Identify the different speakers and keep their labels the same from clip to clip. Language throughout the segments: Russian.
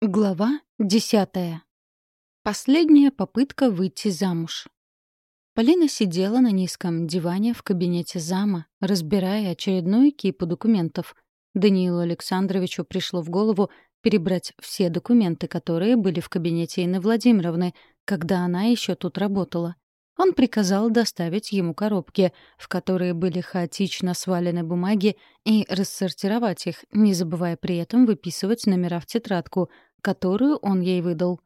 Speaker 1: Глава десятая. Последняя попытка выйти замуж. Полина сидела на низком диване в кабинете зама, разбирая очередную кипу документов. Даниилу Александровичу пришло в голову перебрать все документы, которые были в кабинете Инны Владимировны, когда она еще тут работала. Он приказал доставить ему коробки, в которые были хаотично свалены бумаги, и рассортировать их, не забывая при этом выписывать номера в тетрадку, которую он ей выдал.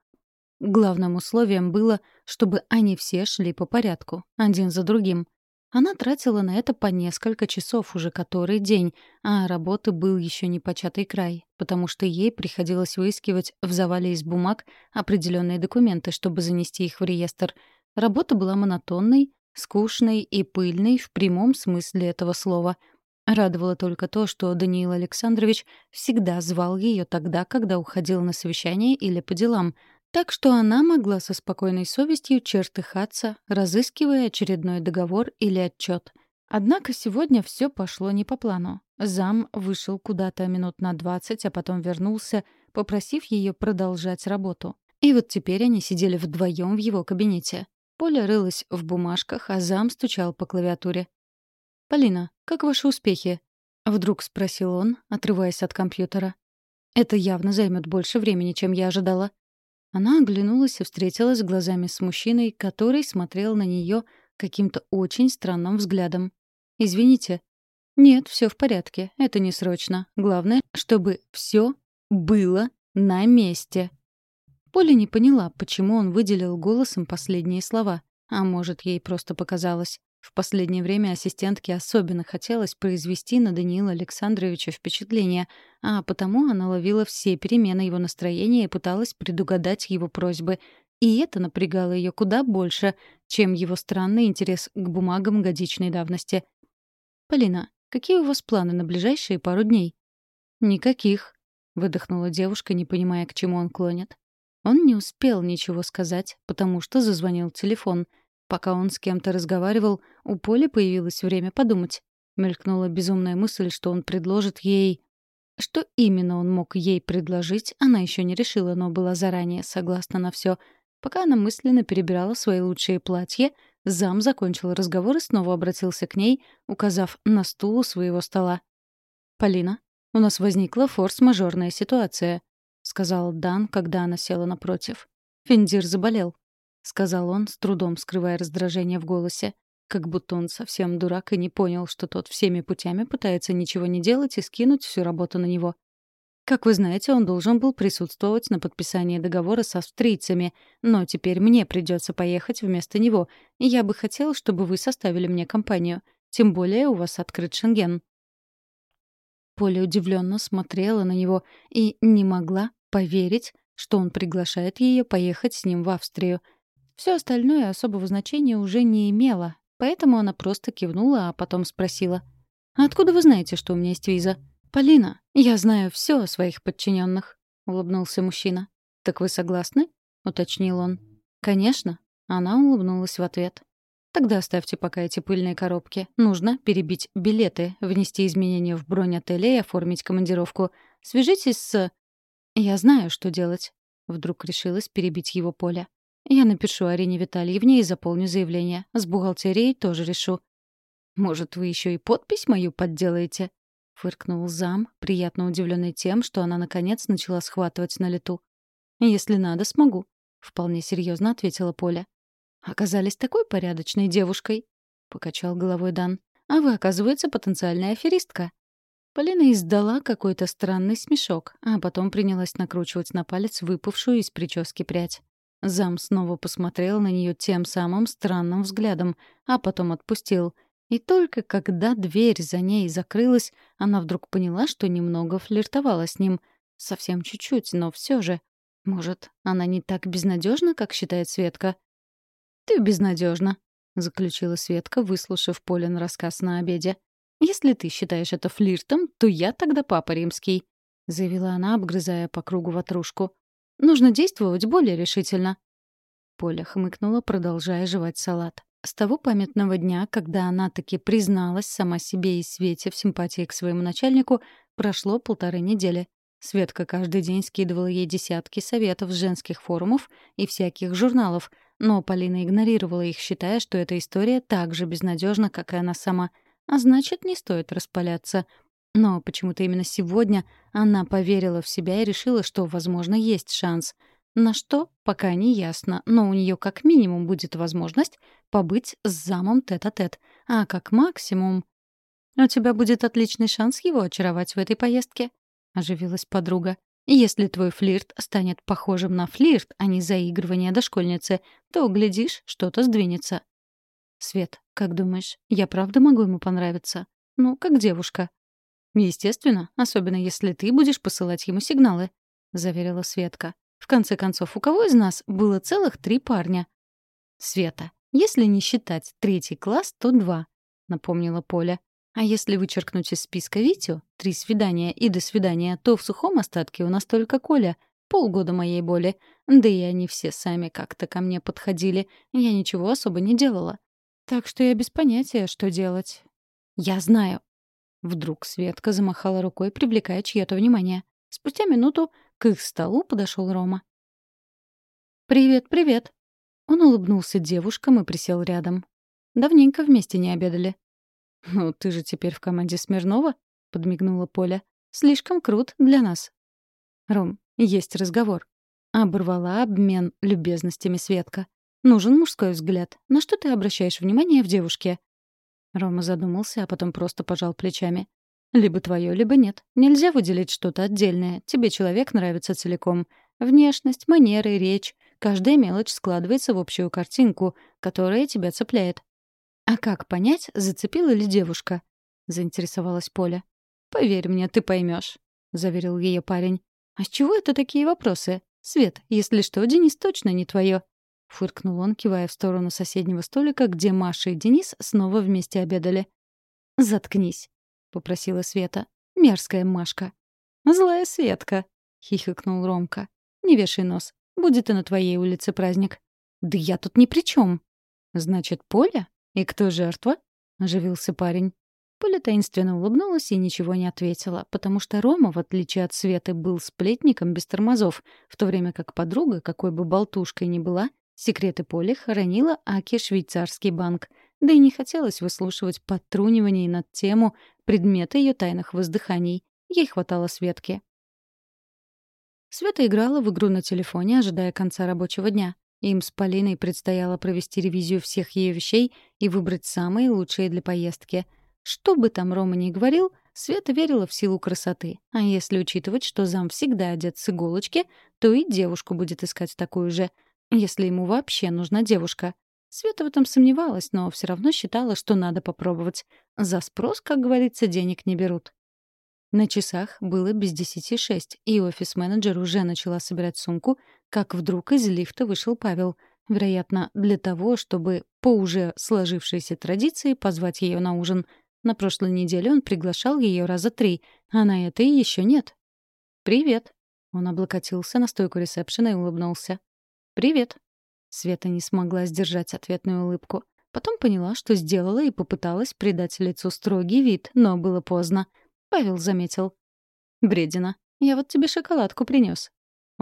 Speaker 1: Главным условием было, чтобы они все шли по порядку, один за другим. Она тратила на это по несколько часов уже который день, а работы был еще не початый край, потому что ей приходилось выискивать в завале из бумаг определенные документы, чтобы занести их в реестр — Работа была монотонной, скучной и пыльной в прямом смысле этого слова. Радовало только то, что Даниил Александрович всегда звал ее тогда, когда уходил на совещание или по делам, так что она могла со спокойной совестью чертыхаться, разыскивая очередной договор или отчет. Однако сегодня все пошло не по плану. Зам вышел куда-то минут на двадцать, а потом вернулся, попросив ее продолжать работу. И вот теперь они сидели вдвоем в его кабинете. Поля рылась в бумажках, а зам стучал по клавиатуре. «Полина, как ваши успехи?» — вдруг спросил он, отрываясь от компьютера. «Это явно займет больше времени, чем я ожидала». Она оглянулась и встретилась глазами с мужчиной, который смотрел на нее каким-то очень странным взглядом. «Извините». «Нет, все в порядке. Это не срочно. Главное, чтобы все было на месте». Поля не поняла, почему он выделил голосом последние слова. А может, ей просто показалось. В последнее время ассистентке особенно хотелось произвести на Даниила Александровича впечатление, а потому она ловила все перемены его настроения и пыталась предугадать его просьбы. И это напрягало ее куда больше, чем его странный интерес к бумагам годичной давности. «Полина, какие у вас планы на ближайшие пару дней?» «Никаких», — выдохнула девушка, не понимая, к чему он клонит. Он не успел ничего сказать, потому что зазвонил телефон. Пока он с кем-то разговаривал, у Поли появилось время подумать. Мелькнула безумная мысль, что он предложит ей... Что именно он мог ей предложить, она еще не решила, но была заранее согласна на все. Пока она мысленно перебирала свои лучшие платья, зам закончил разговор и снова обратился к ней, указав на стул у своего стола. «Полина, у нас возникла форс-мажорная ситуация. — сказал Дан, когда она села напротив. «Финдир заболел», — сказал он, с трудом скрывая раздражение в голосе, как будто он совсем дурак и не понял, что тот всеми путями пытается ничего не делать и скинуть всю работу на него. Как вы знаете, он должен был присутствовать на подписании договора с австрийцами, но теперь мне придется поехать вместо него, я бы хотел, чтобы вы составили мне компанию. Тем более у вас открыт Шенген. Поля удивленно смотрела на него и не могла поверить, что он приглашает ее поехать с ним в Австрию. Все остальное особого значения уже не имело, поэтому она просто кивнула, а потом спросила. «А откуда вы знаете, что у меня есть виза?» «Полина, я знаю все о своих подчиненных», — улыбнулся мужчина. «Так вы согласны?» — уточнил он. «Конечно». Она улыбнулась в ответ. Тогда оставьте пока эти пыльные коробки. Нужно перебить билеты, внести изменения в бронь отеля и оформить командировку. Свяжитесь с... Я знаю, что делать. Вдруг решилась перебить его поле. Я напишу Арине Витальевне и заполню заявление. С бухгалтерией тоже решу. Может, вы еще и подпись мою подделаете? Фыркнул зам, приятно удивленный тем, что она наконец начала схватывать на лету. Если надо, смогу. Вполне серьезно ответила Поля. Оказались такой порядочной девушкой, покачал головой Дан. А вы, оказывается, потенциальная аферистка. Полина издала какой-то странный смешок, а потом принялась накручивать на палец выпавшую из прически прядь. Зам снова посмотрел на нее тем самым странным взглядом, а потом отпустил. И только когда дверь за ней закрылась, она вдруг поняла, что немного флиртовала с ним. Совсем чуть-чуть, но все же. Может, она не так безнадежна, как считает Светка? «Ты безнадежна, заключила Светка, выслушав Полин рассказ на обеде. «Если ты считаешь это флиртом, то я тогда папа римский», — заявила она, обгрызая по кругу ватрушку. «Нужно действовать более решительно». Поля хмыкнула, продолжая жевать салат. С того памятного дня, когда она таки призналась сама себе и Свете в симпатии к своему начальнику, прошло полторы недели. Светка каждый день скидывала ей десятки советов с женских форумов и всяких журналов, но Полина игнорировала их, считая, что эта история так же безнадежна, как и она сама. А значит, не стоит распаляться. Но почему-то именно сегодня она поверила в себя и решила, что, возможно, есть шанс. На что, пока не ясно, но у нее как минимум будет возможность побыть с замом тет-а-тет, -тет, а как максимум... «У тебя будет отличный шанс его очаровать в этой поездке», — оживилась подруга. «Если твой флирт станет похожим на флирт, а не заигрывание дошкольницы, то, глядишь, что-то сдвинется». «Свет, как думаешь, я правда могу ему понравиться? Ну, как девушка?» «Естественно, особенно если ты будешь посылать ему сигналы», — заверила Светка. «В конце концов, у кого из нас было целых три парня?» «Света, если не считать третий класс, то два», — напомнила Поля. «А если вычеркнуть из списка Витю, три свидания и до свидания, то в сухом остатке у нас только Коля, полгода моей боли. Да и они все сами как-то ко мне подходили, я ничего особо не делала. Так что я без понятия, что делать». «Я знаю», Вдруг Светка замахала рукой, привлекая чье-то внимание. Спустя минуту к их столу подошел Рома. «Привет, привет!» Он улыбнулся девушкам и присел рядом. «Давненько вместе не обедали». «Ну, ты же теперь в команде Смирнова?» — подмигнула Поля. «Слишком крут для нас». «Ром, есть разговор». Оборвала обмен любезностями Светка. «Нужен мужской взгляд. На что ты обращаешь внимание в девушке?» Рома задумался, а потом просто пожал плечами. «Либо твое, либо нет. Нельзя выделить что-то отдельное. Тебе человек нравится целиком. Внешность, манеры, речь. Каждая мелочь складывается в общую картинку, которая тебя цепляет. «А как понять, зацепила ли девушка?» — заинтересовалась Поля. «Поверь мне, ты поймешь, заверил ее парень. «А с чего это такие вопросы? Свет, если что, Денис точно не твое. — фыркнул он, кивая в сторону соседнего столика, где Маша и Денис снова вместе обедали. «Заткнись», — попросила Света. «Мерзкая Машка». «Злая Светка», — хихикнул Ромка. «Не вешай нос. Будет и на твоей улице праздник». «Да я тут ни при чем. «Значит, Поля? И кто жертва?» — оживился парень. Поля таинственно улыбнулась и ничего не ответила, потому что Рома, в отличие от Светы, был сплетником без тормозов, в то время как подруга, какой бы болтушкой ни была, Секреты Поли хоронила Аки швейцарский банк, да и не хотелось выслушивать подтруниваний над тему предмета ее тайных воздыханий. Ей хватало Светки. Света играла в игру на телефоне, ожидая конца рабочего дня. Им с Полиной предстояло провести ревизию всех ее вещей и выбрать самые лучшие для поездки. Что бы там Рома ни говорил, Света верила в силу красоты. А если учитывать, что зам всегда одет с иголочки, то и девушку будет искать такую же — если ему вообще нужна девушка. Света в этом сомневалась, но все равно считала, что надо попробовать. За спрос, как говорится, денег не берут. На часах было без десяти шесть, и офис-менеджер уже начала собирать сумку, как вдруг из лифта вышел Павел. Вероятно, для того, чтобы по уже сложившейся традиции позвать ее на ужин. На прошлой неделе он приглашал ее раза три, а на этой еще нет. «Привет». Он облокотился на стойку ресепшена и улыбнулся. «Привет». Света не смогла сдержать ответную улыбку. Потом поняла, что сделала, и попыталась придать лицу строгий вид, но было поздно. Павел заметил. «Бредина, я вот тебе шоколадку принес.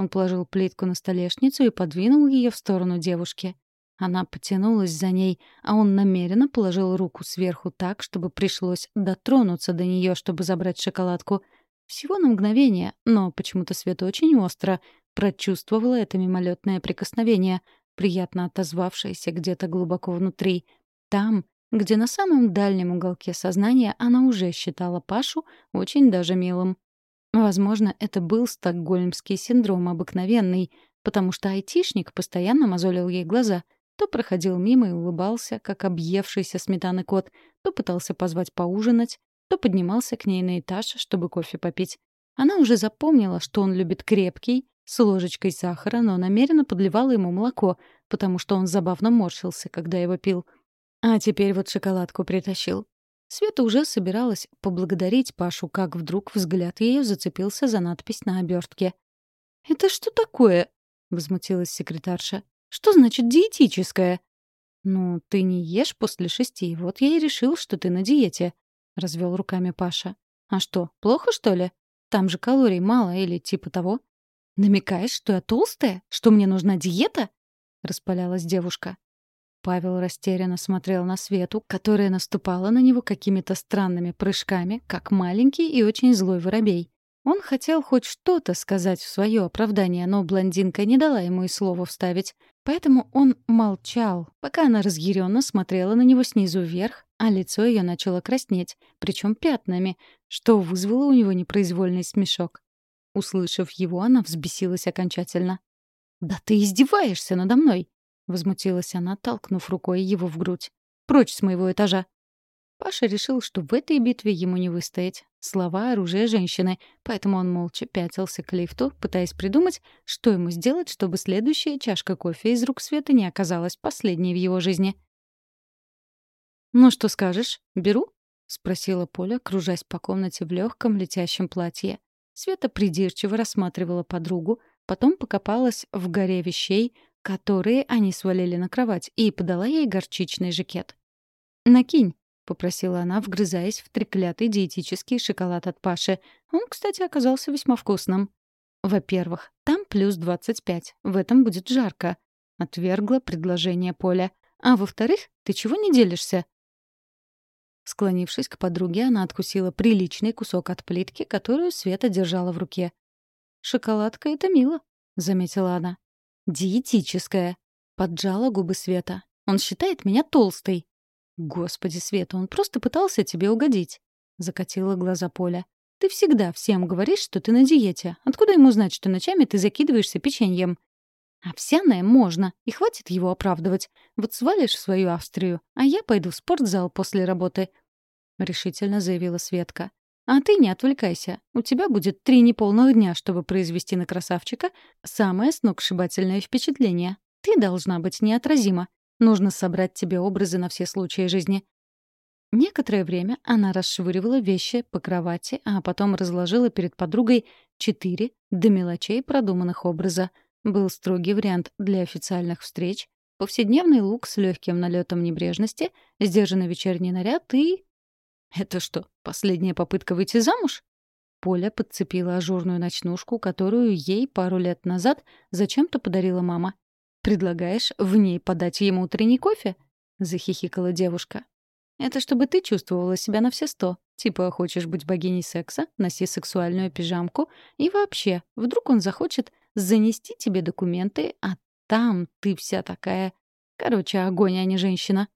Speaker 1: Он положил плитку на столешницу и подвинул ее в сторону девушки. Она потянулась за ней, а он намеренно положил руку сверху так, чтобы пришлось дотронуться до нее, чтобы забрать шоколадку. Всего на мгновение, но почему-то Света очень остро прочувствовала это мимолетное прикосновение, приятно отозвавшееся где-то глубоко внутри. Там, где на самом дальнем уголке сознания она уже считала Пашу очень даже милым. Возможно, это был стокгольмский синдром обыкновенный, потому что айтишник постоянно мозолил ей глаза, то проходил мимо и улыбался, как объевшийся сметаны кот, то пытался позвать поужинать, то поднимался к ней на этаж, чтобы кофе попить. Она уже запомнила, что он любит крепкий, с ложечкой сахара, но намеренно подливала ему молоко, потому что он забавно морщился, когда его пил. А теперь вот шоколадку притащил. Света уже собиралась поблагодарить Пашу, как вдруг взгляд ее зацепился за надпись на обертке. «Это что такое?» — возмутилась секретарша. «Что значит диетическое?» «Ну, ты не ешь после шести, вот я и решил, что ты на диете», — развел руками Паша. «А что, плохо, что ли?» Там же калорий мало или типа того. Намекаешь, что я толстая? Что мне нужна диета? Распалялась девушка. Павел растерянно смотрел на Свету, которая наступала на него какими-то странными прыжками, как маленький и очень злой воробей. Он хотел хоть что-то сказать в свое оправдание, но блондинка не дала ему и слова вставить. Поэтому он молчал, пока она разъяренно смотрела на него снизу вверх, а лицо ее начало краснеть, причем пятнами, что вызвало у него непроизвольный смешок. Услышав его, она взбесилась окончательно. «Да ты издеваешься надо мной!» — возмутилась она, толкнув рукой его в грудь. «Прочь с моего этажа!» Паша решил, что в этой битве ему не выстоять. Слова — оружие женщины, поэтому он молча пятился к лифту, пытаясь придумать, что ему сделать, чтобы следующая чашка кофе из рук Света не оказалась последней в его жизни. «Ну что скажешь? Беру?» — спросила Поля, кружась по комнате в легком летящем платье. Света придирчиво рассматривала подругу, потом покопалась в горе вещей, которые они свалили на кровать, и подала ей горчичный жакет. «Накинь», попросила она, вгрызаясь в треклятый диетический шоколад от Паши. Он, кстати, оказался весьма вкусным. «Во-первых, там плюс 25. В этом будет жарко», — отвергла предложение Поля. «А во-вторых, ты чего не делишься?» Склонившись к подруге, она откусила приличный кусок от плитки, которую Света держала в руке. «Шоколадка — это мило», — заметила она. «Диетическая», — поджала губы Света. «Он считает меня толстой». «Господи, Света, он просто пытался тебе угодить», — закатила глаза Поля. «Ты всегда всем говоришь, что ты на диете. Откуда ему знать, что ночами ты закидываешься печеньем?» «Овсяное можно, и хватит его оправдывать. Вот свалишь в свою Австрию, а я пойду в спортзал после работы», — решительно заявила Светка. «А ты не отвлекайся. У тебя будет три неполных дня, чтобы произвести на красавчика самое сногсшибательное впечатление. Ты должна быть неотразима. Нужно собрать тебе образы на все случаи жизни. Некоторое время она расшвыривала вещи по кровати, а потом разложила перед подругой четыре до мелочей продуманных образа. Был строгий вариант для официальных встреч, повседневный лук с легким налетом небрежности, сдержанный вечерний наряд и... Это что, последняя попытка выйти замуж? Поля подцепила ажурную ночнушку, которую ей пару лет назад зачем-то подарила мама. Предлагаешь в ней подать ему утренний кофе?» — захихикала девушка. «Это чтобы ты чувствовала себя на все сто. Типа, хочешь быть богиней секса, носи сексуальную пижамку. И вообще, вдруг он захочет занести тебе документы, а там ты вся такая... Короче, огонь, а не женщина».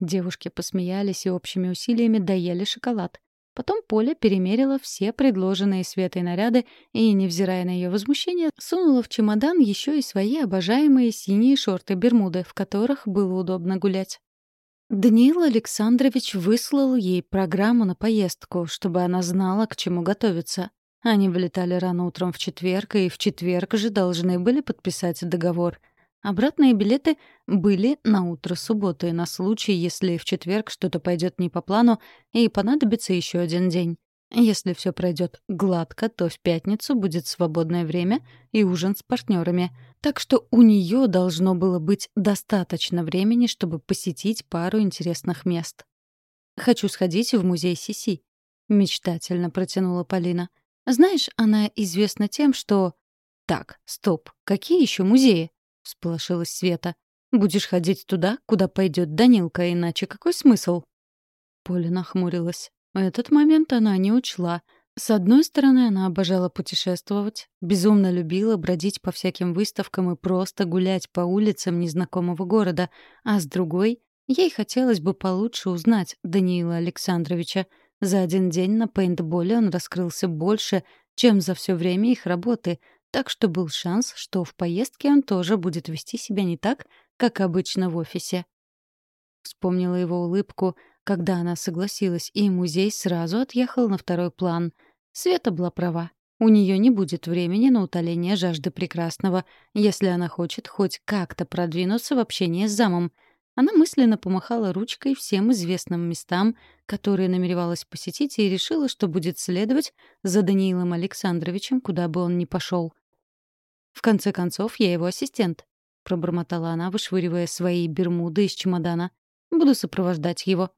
Speaker 1: Девушки посмеялись и общими усилиями доели шоколад. Потом Поля перемерила все предложенные Светой наряды и, невзирая на ее возмущение, сунула в чемодан еще и свои обожаемые синие шорты-бермуды, в которых было удобно гулять. Даниил Александрович выслал ей программу на поездку, чтобы она знала, к чему готовиться. Они вылетали рано утром в четверг, и в четверг же должны были подписать договор — Обратные билеты были на утро субботы на случай, если в четверг что-то пойдет не по плану и понадобится еще один день. Если все пройдет гладко, то в пятницу будет свободное время и ужин с партнерами. Так что у нее должно было быть достаточно времени, чтобы посетить пару интересных мест. «Хочу сходить в музей Сиси», — мечтательно протянула Полина. «Знаешь, она известна тем, что...» «Так, стоп, какие еще музеи?» — всполошилась Света. «Будешь ходить туда, куда пойдет Данилка, иначе какой смысл?» Поля нахмурилась. Этот момент она не учла. С одной стороны, она обожала путешествовать, безумно любила бродить по всяким выставкам и просто гулять по улицам незнакомого города, а с другой — ей хотелось бы получше узнать Даниила Александровича. За один день на пейнтболе он раскрылся больше, чем за все время их работы — так что был шанс, что в поездке он тоже будет вести себя не так, как обычно в офисе. Вспомнила его улыбку, когда она согласилась, и музей сразу отъехал на второй план. Света была права. У нее не будет времени на утоление жажды прекрасного, если она хочет хоть как-то продвинуться в общении с замом. Она мысленно помахала ручкой всем известным местам, которые намеревалась посетить, и решила, что будет следовать за Даниилом Александровичем, куда бы он ни пошел. В конце концов, я его ассистент», — пробормотала она, вышвыривая свои бермуды из чемодана. «Буду сопровождать его».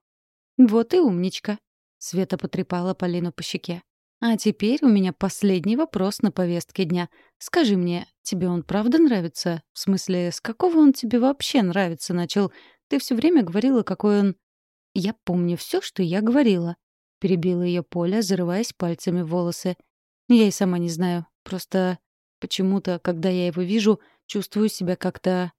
Speaker 1: «Вот и умничка», — Света потрепала Полину по щеке. А теперь у меня последний вопрос на повестке дня. Скажи мне, тебе он правда нравится? В смысле, с какого он тебе вообще нравится начал? Ты все время говорила, какой он... Я помню все, что я говорила. Перебила ее Поля, зарываясь пальцами в волосы. Я и сама не знаю. Просто почему-то, когда я его вижу, чувствую себя как-то...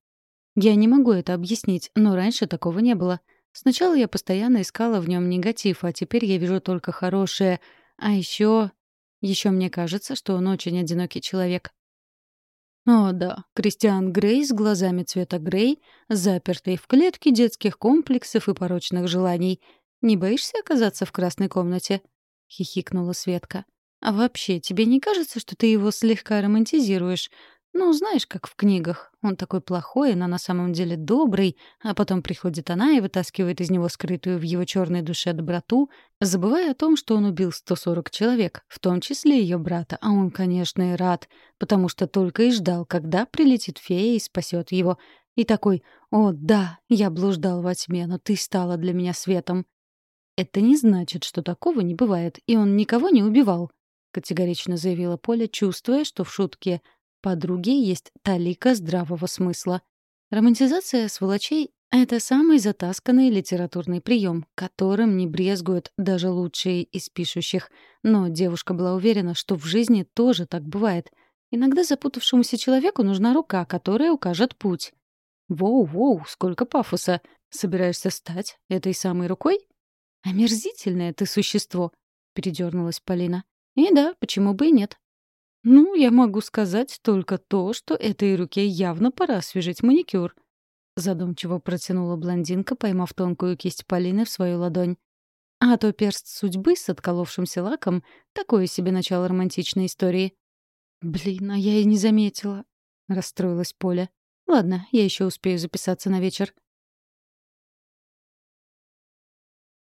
Speaker 1: Я не могу это объяснить, но раньше такого не было. Сначала я постоянно искала в нем негатив, а теперь я вижу только хорошее — а еще... Еще мне кажется, что он очень одинокий человек. О, да, Кристиан Грей с глазами цвета Грей, запертый в клетке детских комплексов и порочных желаний. Не боишься оказаться в красной комнате? — хихикнула Светка. «А вообще, тебе не кажется, что ты его слегка романтизируешь? Ну, знаешь, как в книгах. Он такой плохой, но на самом деле добрый, а потом приходит она и вытаскивает из него скрытую в его черной душе доброту, забывая о том, что он убил 140 человек, в том числе ее брата. А он, конечно, и рад, потому что только и ждал, когда прилетит фея и спасет его. И такой «О, да, я блуждал во тьме, но ты стала для меня светом». «Это не значит, что такого не бывает, и он никого не убивал», — категорично заявила Поля, чувствуя, что в шутке подруги есть талика здравого смысла. Романтизация сволочей — это самый затасканный литературный прием, которым не брезгуют даже лучшие из пишущих. Но девушка была уверена, что в жизни тоже так бывает. Иногда запутавшемуся человеку нужна рука, которая укажет путь. «Воу-воу, сколько пафоса! Собираешься стать этой самой рукой?» «Омерзительное ты существо!» — передернулась Полина. «И да, почему бы и нет? «Ну, я могу сказать только то, что этой руке явно пора освежить маникюр», — задумчиво протянула блондинка, поймав тонкую кисть Полины в свою ладонь. А то перст судьбы с отколовшимся лаком — такое себе начало романтичной истории. «Блин, а я и не заметила», — расстроилась Поля. «Ладно, я еще успею записаться на вечер».